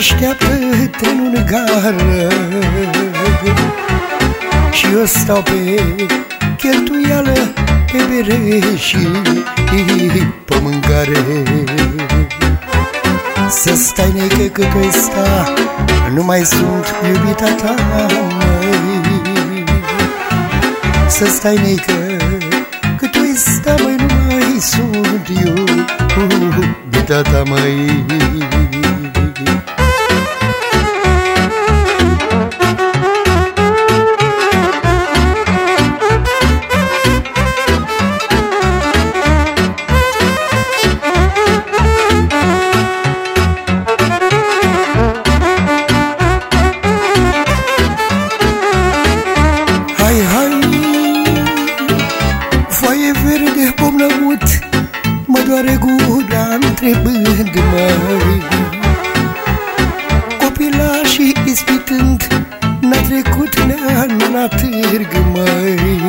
așteaptă trenul în gară. Și eu stau pe cheltuială Pe bere și pe mâncare Să stai necă că că sta Nu mai sunt iubita ta, măi. Să stai necă că tu sta, măi, nu mai sunt iubita ta, măi foaie verde pom nămut Mă doare gura întrebând mai Copilașii ispitând N-a trecut nean la târg mai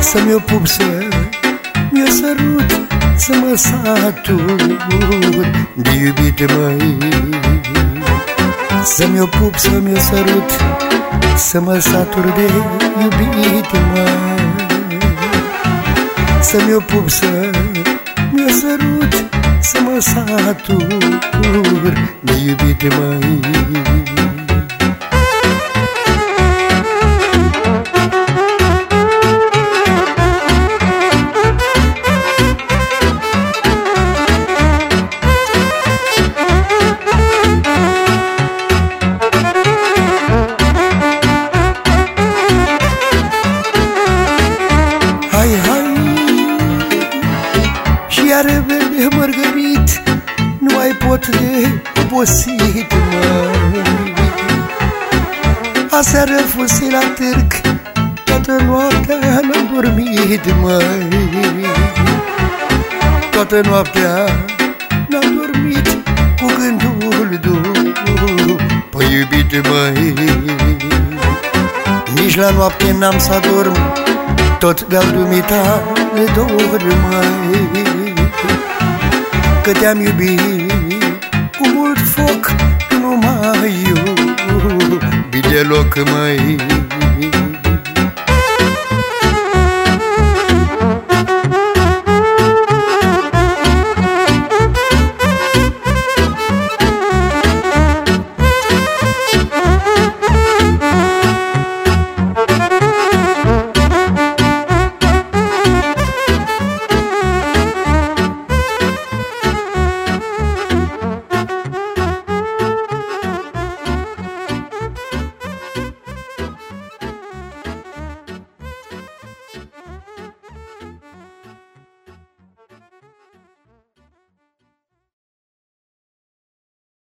Să-mi o pup să mi-o sărut Să mă satur de iubit mai Să-mi o pup, să-mi o sărut Să mă satur de iubit Să-mi o pup, să mi-o sărut Să mă satur. De iubit mai mărgărit Nu mai pot de obosit, măi Aseară fuse la târg Toată noaptea n-am dormit, măi. Toată noaptea n-am dormit Cu gândul după iubit, măi Nici la noapte n-am să dorm tot de-al dumitale dor mai Că te-am iubit cu mult foc Nu mai iubi deloc mai